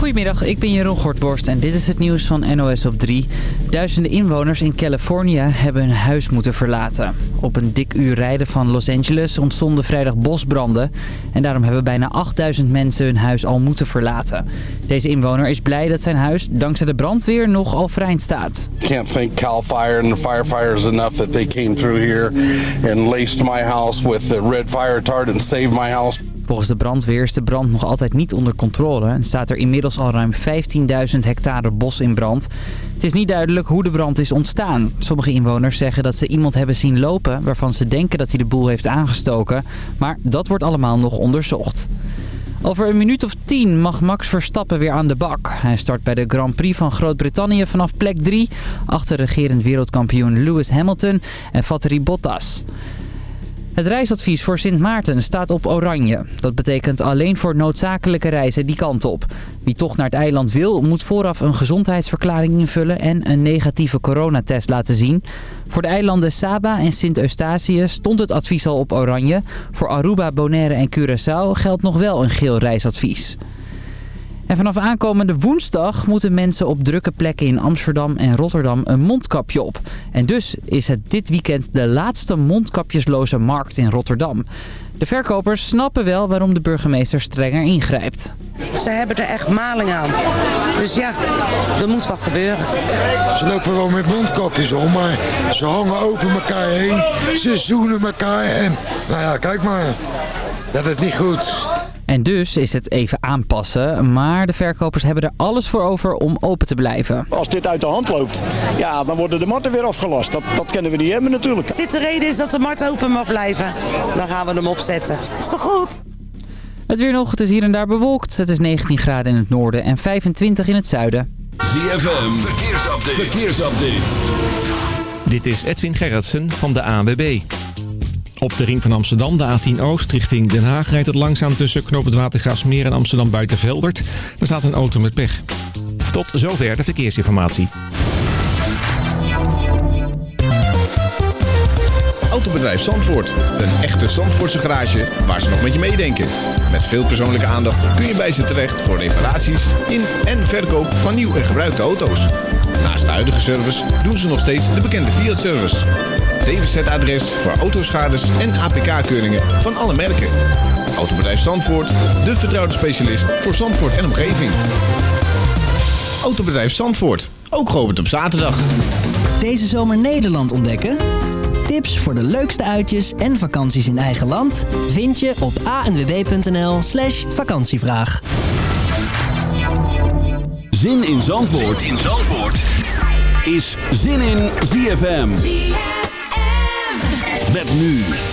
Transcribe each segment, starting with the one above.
Goedemiddag, ik ben Jeroen Gortworst en dit is het nieuws van NOS op 3. Duizenden inwoners in Californië hebben hun huis moeten verlaten. Op een dik uur rijden van Los Angeles ontstonden vrijdag bosbranden. En daarom hebben bijna 8000 mensen hun huis al moeten verlaten. Deze inwoner is blij dat zijn huis dankzij de brandweer nog overeind staat. I can't thank Cal Fire and the firefighters enough that they came through here and laced my house with red fire retardant and saved my house. Volgens de brandweer is de brand nog altijd niet onder controle en staat er inmiddels al ruim 15.000 hectare bos in brand. Het is niet duidelijk hoe de brand is ontstaan. Sommige inwoners zeggen dat ze iemand hebben zien lopen waarvan ze denken dat hij de boel heeft aangestoken, maar dat wordt allemaal nog onderzocht. Over een minuut of tien mag Max Verstappen weer aan de bak. Hij start bij de Grand Prix van Groot-Brittannië vanaf plek 3... achter regerend wereldkampioen Lewis Hamilton en Valtteri Bottas. Het reisadvies voor Sint Maarten staat op oranje. Dat betekent alleen voor noodzakelijke reizen die kant op. Wie toch naar het eiland wil, moet vooraf een gezondheidsverklaring invullen... en een negatieve coronatest laten zien. Voor de eilanden Saba en Sint Eustatius stond het advies al op oranje. Voor Aruba, Bonaire en Curaçao geldt nog wel een geel reisadvies. En vanaf aankomende woensdag moeten mensen op drukke plekken in Amsterdam en Rotterdam een mondkapje op. En dus is het dit weekend de laatste mondkapjesloze markt in Rotterdam. De verkopers snappen wel waarom de burgemeester strenger ingrijpt. Ze hebben er echt maling aan. Dus ja, er moet wat gebeuren. Ze lopen wel met mondkapjes om, maar ze hangen over elkaar heen. Ze zoenen elkaar en... Nou ja, kijk maar. Dat is niet goed. En dus is het even aanpassen, maar de verkopers hebben er alles voor over om open te blijven. Als dit uit de hand loopt, ja, dan worden de matten weer afgelast. Dat, dat kunnen we niet hebben natuurlijk. Als dit de reden is dat de markt open mag blijven, dan gaan we hem opzetten. Is toch goed? Het weer nog, het is hier en daar bewolkt. Het is 19 graden in het noorden en 25 in het zuiden. ZFM, verkeersupdate. verkeersupdate. Dit is Edwin Gerritsen van de ANWB. Op de ring van Amsterdam, de A10 Oost, richting Den Haag... rijdt het langzaam tussen Knoop het en Amsterdam Buitenveldert. Er staat een auto met pech. Tot zover de verkeersinformatie. Autobedrijf Zandvoort. Een echte Zandvoortse garage waar ze nog met je meedenken. Met veel persoonlijke aandacht kun je bij ze terecht... voor reparaties in en verkoop van nieuw en gebruikte auto's. Naast de huidige service doen ze nog steeds de bekende Fiat-service... DWZ-adres voor autoschades en APK-keuringen van alle merken. Autobedrijf Zandvoort, de vertrouwde specialist voor Zandvoort en omgeving. Autobedrijf Zandvoort, ook geopend op zaterdag. Deze zomer Nederland ontdekken? Tips voor de leukste uitjes en vakanties in eigen land vind je op anwb.nl slash vakantievraag. Zin in Zandvoort, zin in Zandvoort. is Zin in ZFM. Met nu.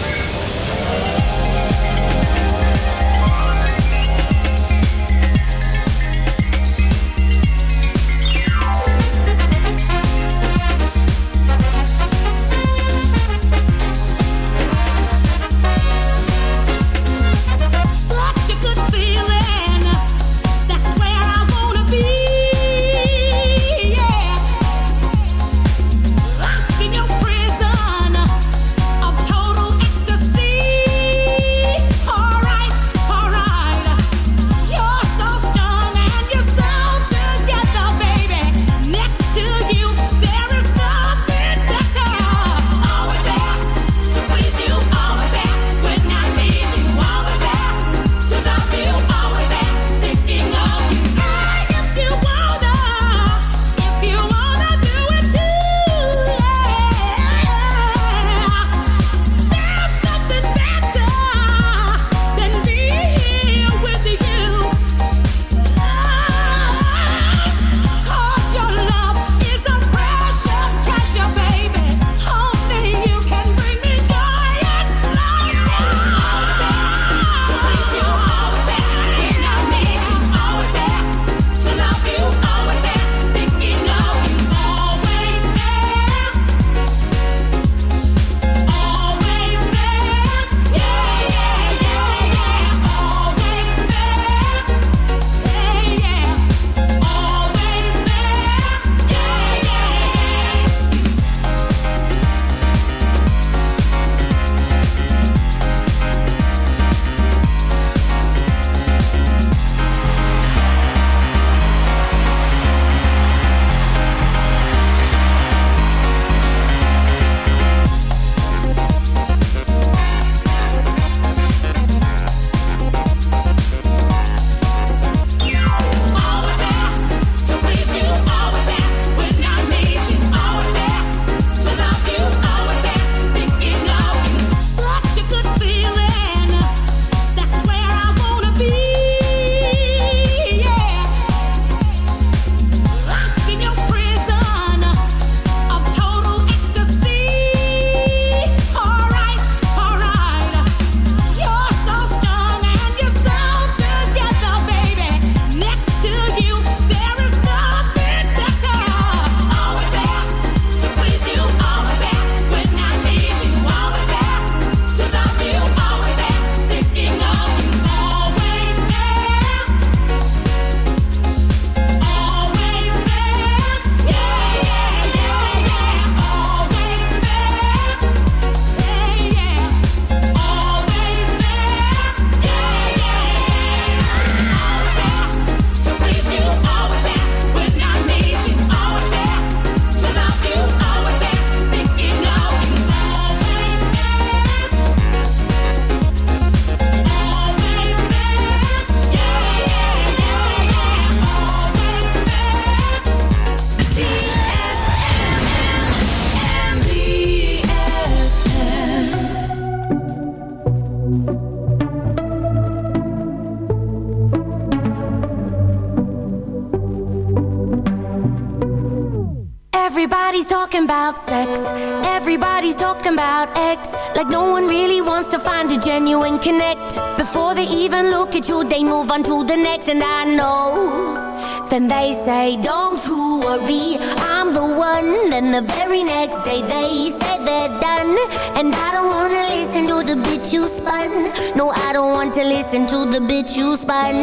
Like no one really wants to find a genuine connect. Before they even look at you, they move on to the next. And I know. Then they say, Don't you worry, I'm the one. Then the very next day they say they're done. And I don't wanna listen to the bitch you spun. No, I don't want to listen to the bitch you spun.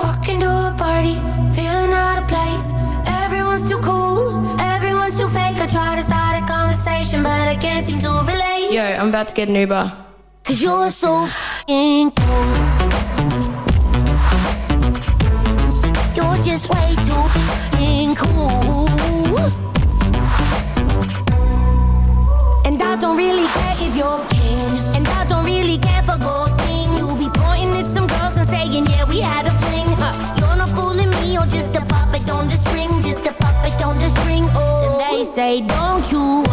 Walking to a party, feeling out of place. Everyone's too cool, everyone's too fake. I try to start a conversation, but I can't seem to relate. Yo, I'm about to get an Uber. Cause you're so f***ing cool. You're just way too f***ing cool. And I don't really care if you're king. And I don't really care for gold thing. You'll be pointing at some girls and saying, yeah, we had a fling. You're not fooling me, you're just a puppet on the string. Just a puppet on the string. Oh, and they say, don't you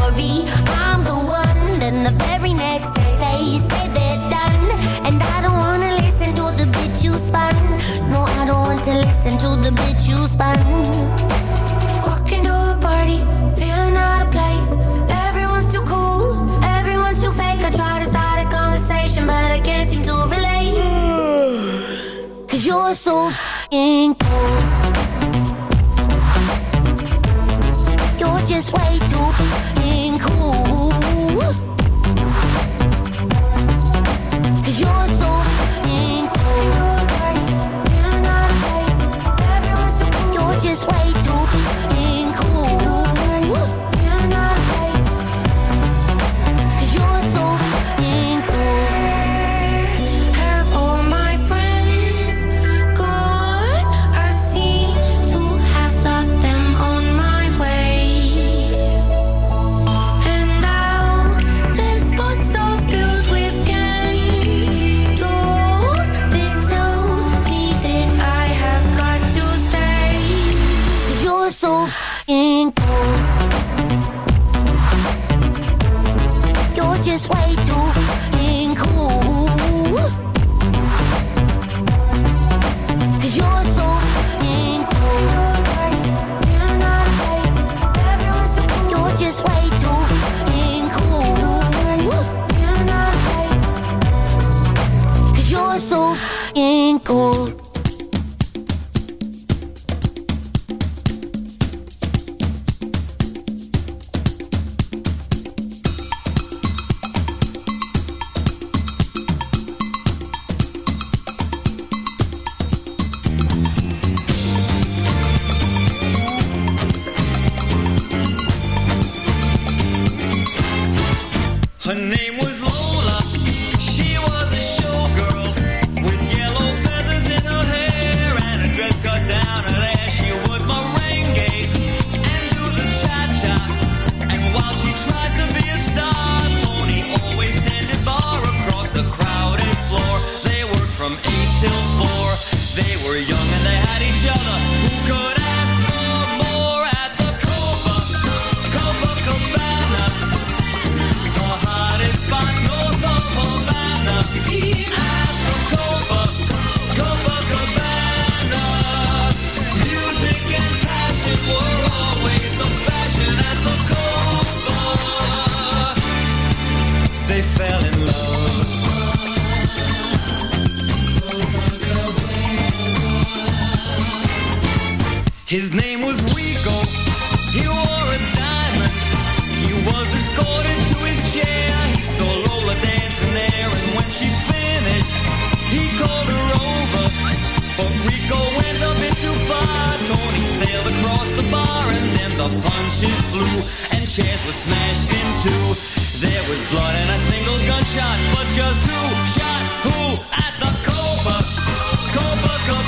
listen to the bitch you spun. Walking to a party, feeling out of place. Everyone's too cool, everyone's too fake. I try to start a conversation, but I can't seem to relate. Cause you're so f***ing cool. You're just way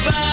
goodbye.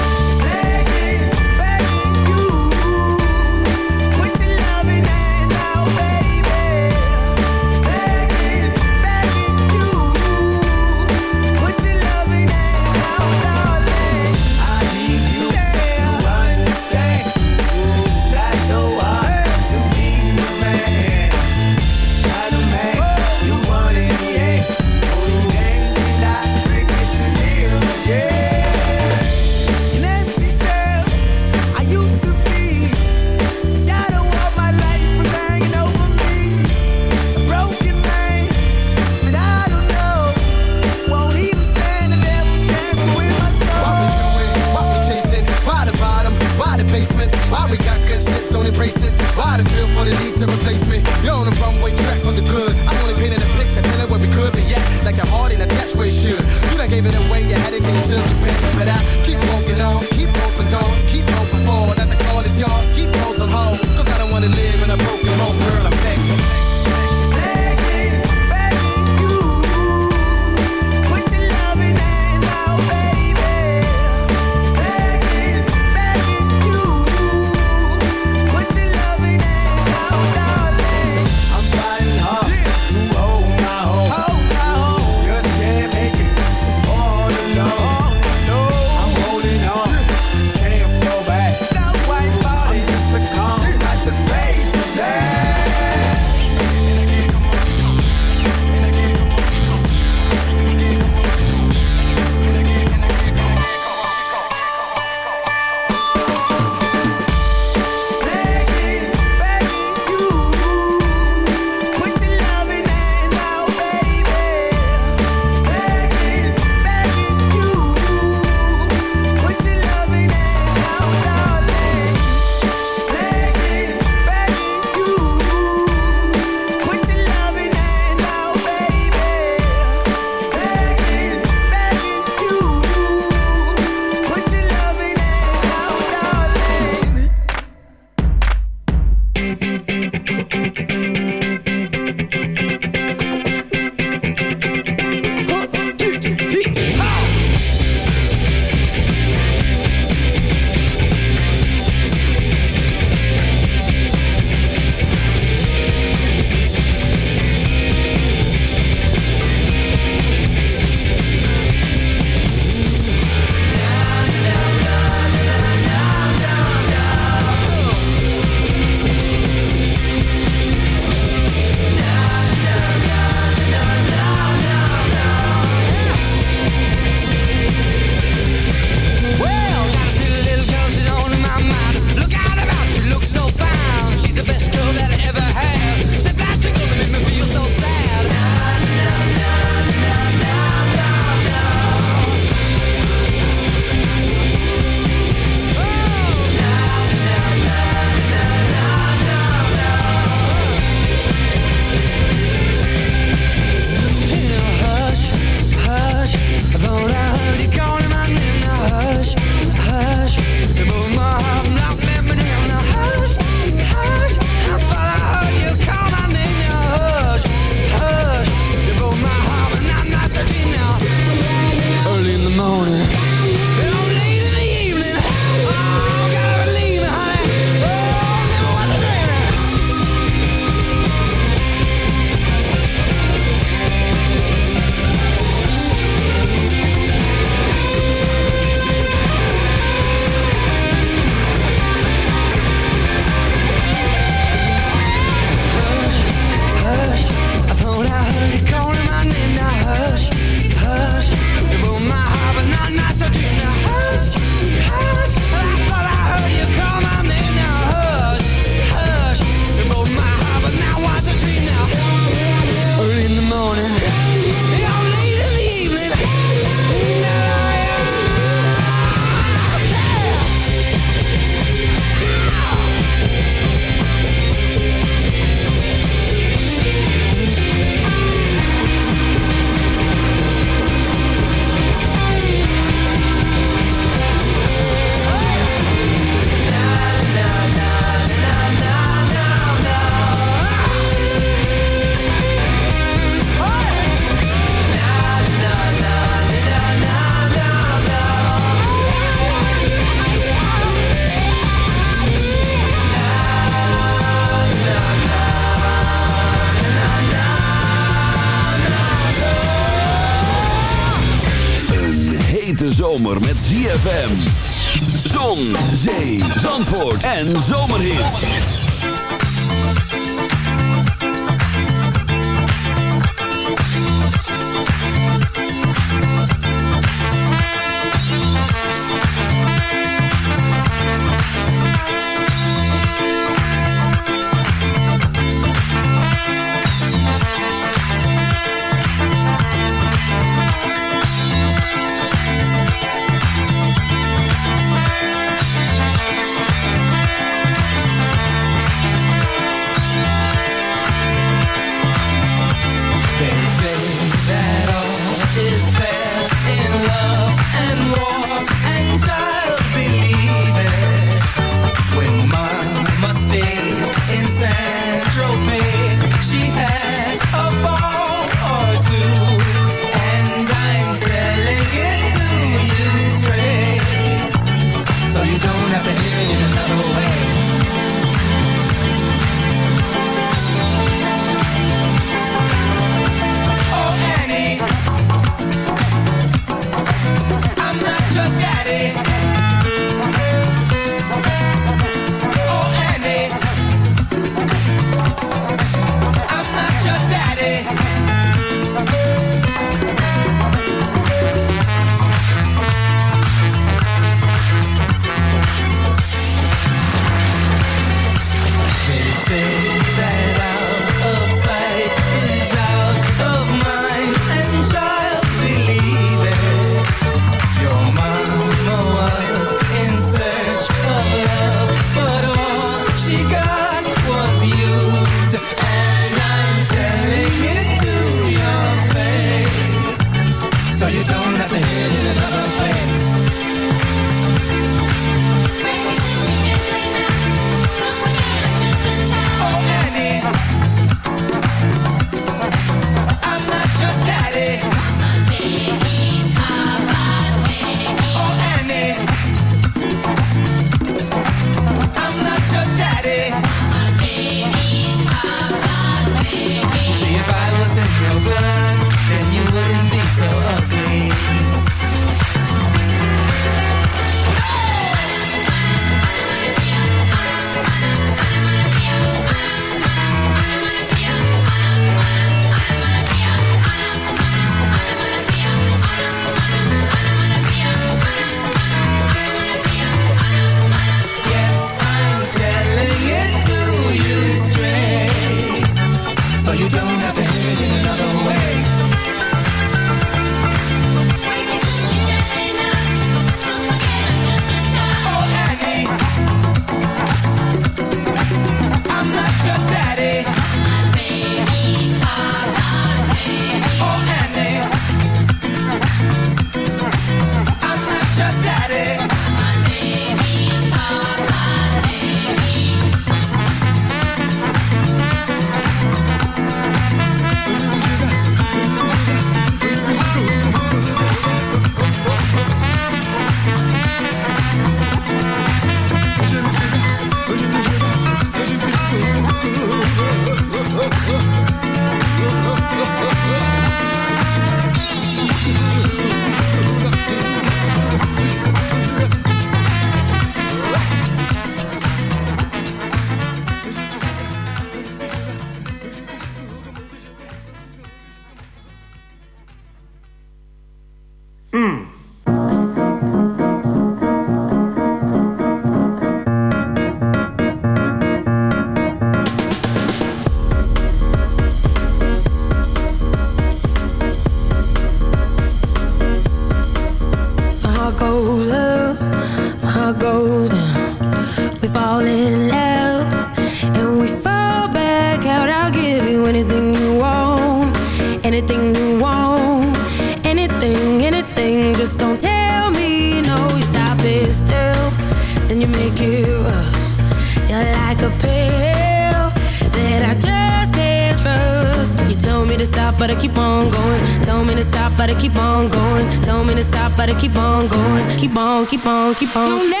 but I keep on going. Tell me to stop, but I keep on going. Tell me to stop, but I keep on going. Keep on, keep on, keep on.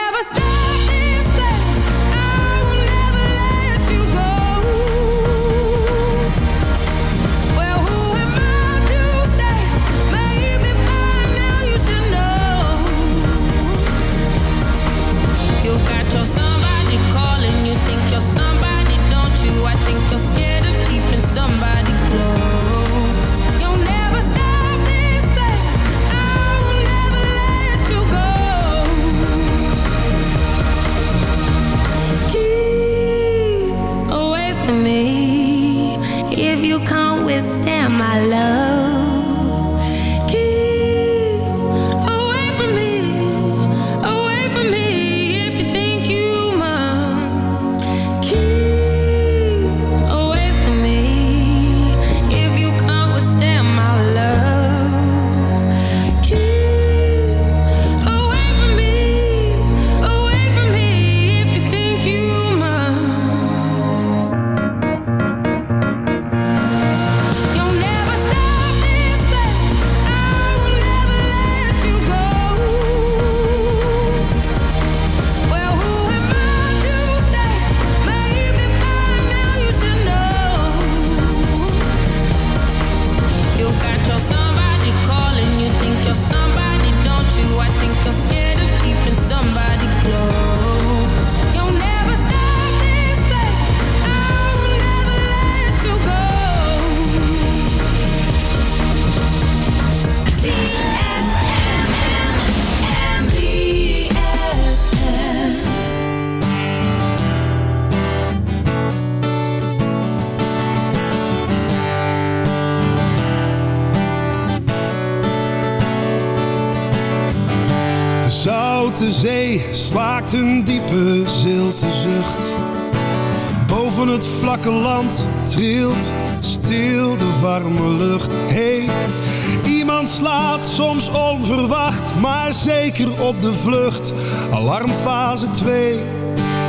Op de vlucht. Alarmfase 2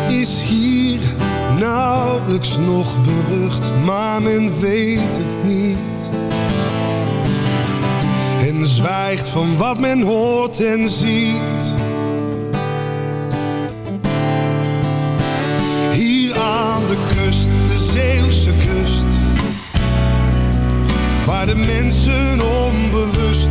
is hier nauwelijks nog berucht, maar men weet het niet. En zwijgt van wat men hoort en ziet. Hier aan de kust, de Zeeuwse kust. Waar de mensen onbewust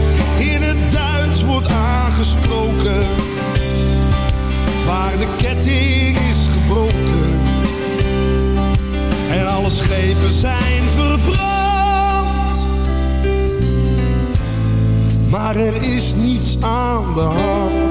aangesproken, waar de ketting is gebroken en alle schepen zijn verbrand. maar er is niets aan de hand.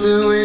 the wind.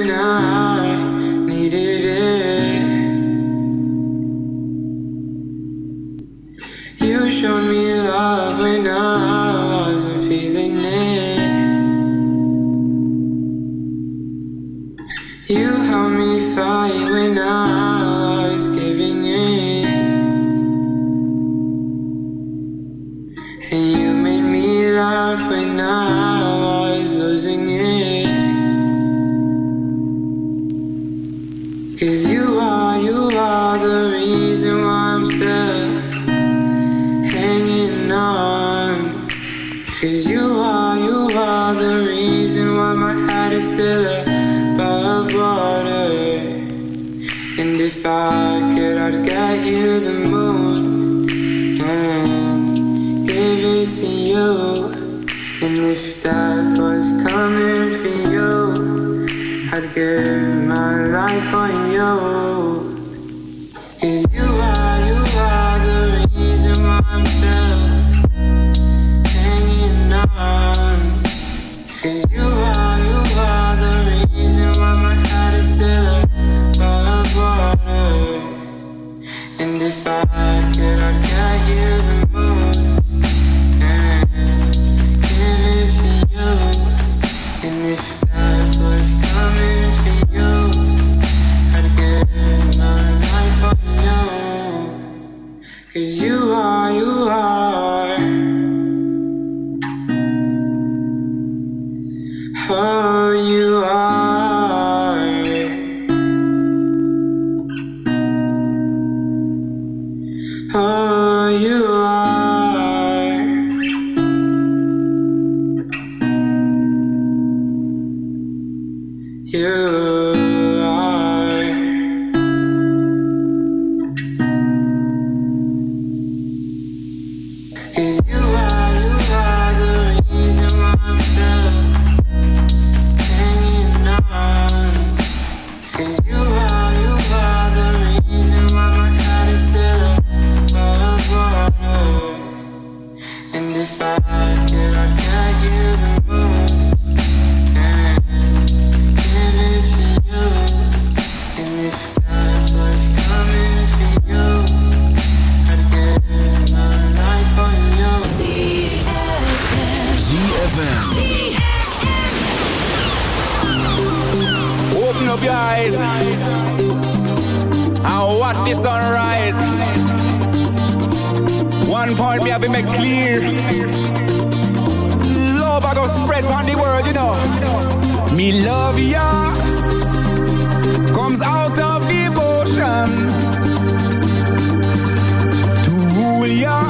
watch the sunrise. One point me have been make clear. Love I go spread on the world, you know. Me love ya comes out of devotion to rule ya.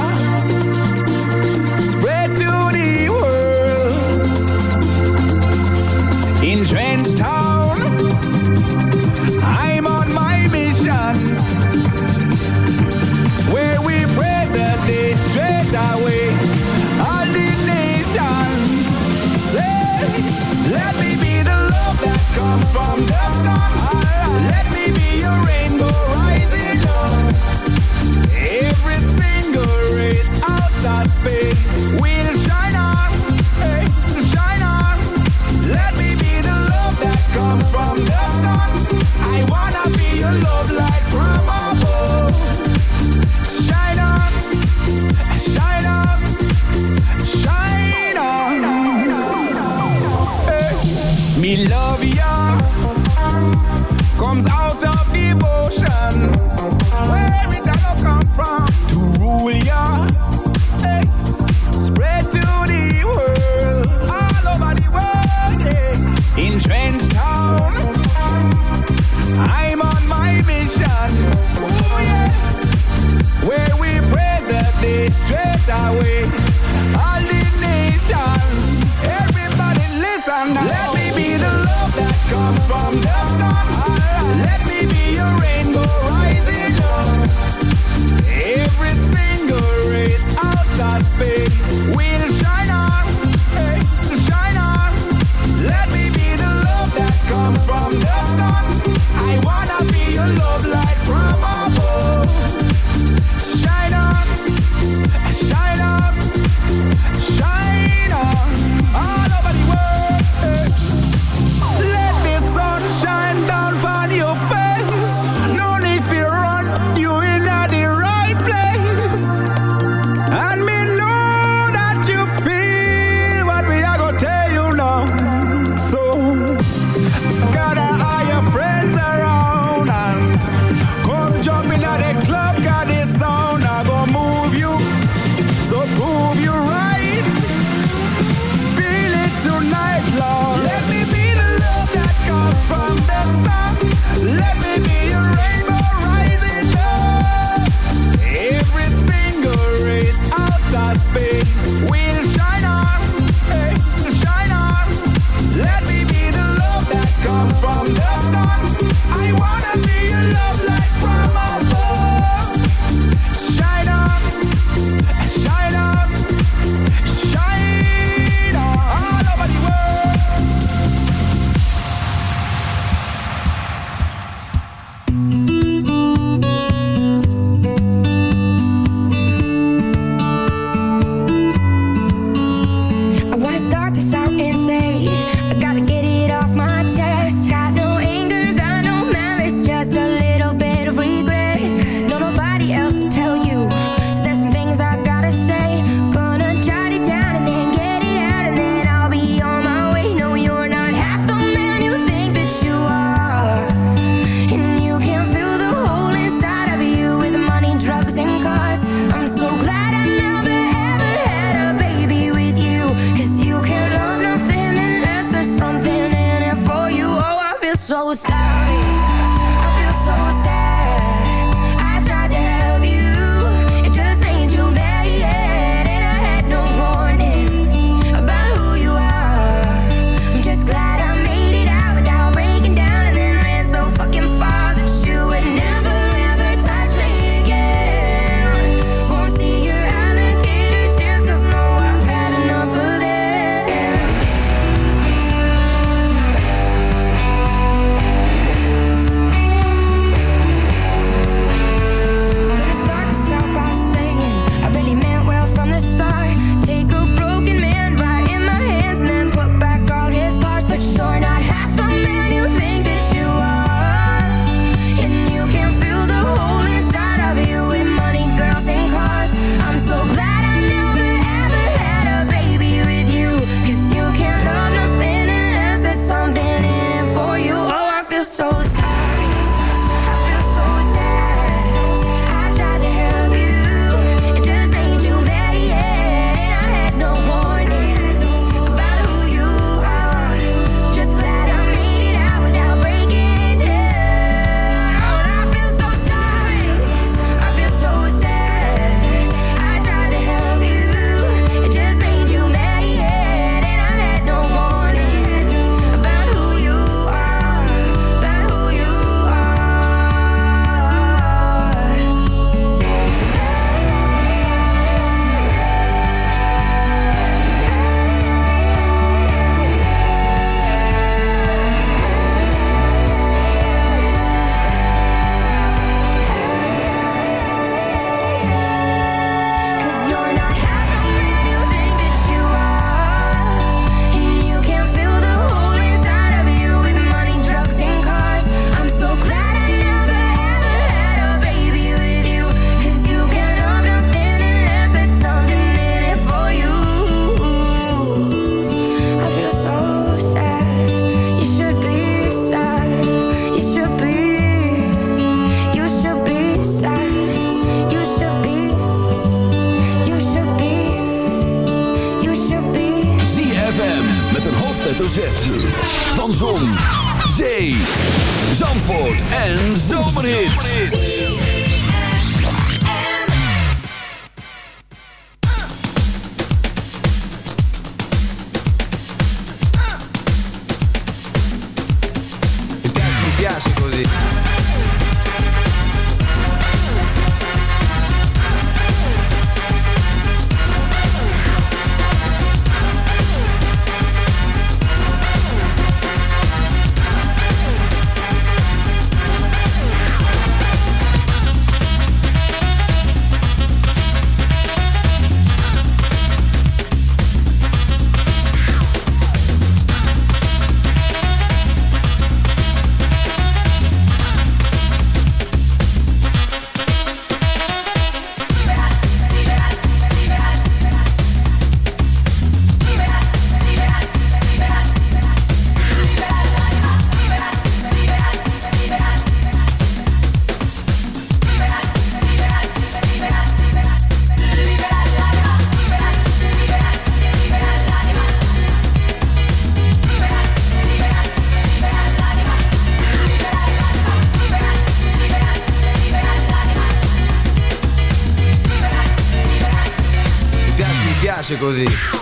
Così.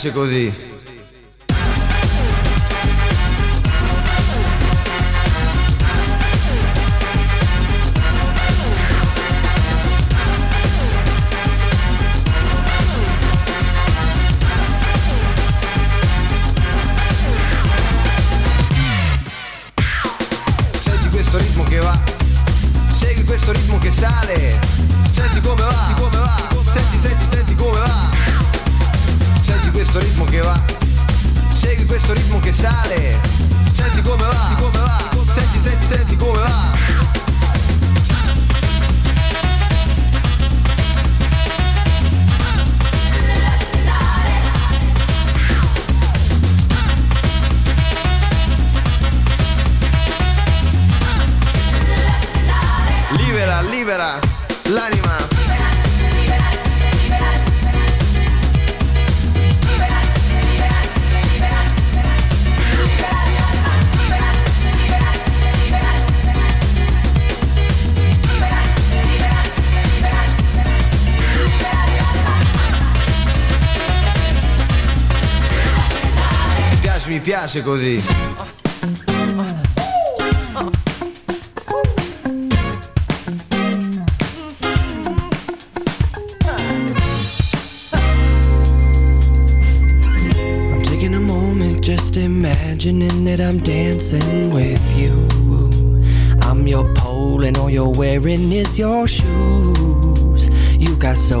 piace così. Piace, così. I'm taking a moment just imagining that I'm dancing with you. I'm your pole and all you're wearing is your shoes. You got soul,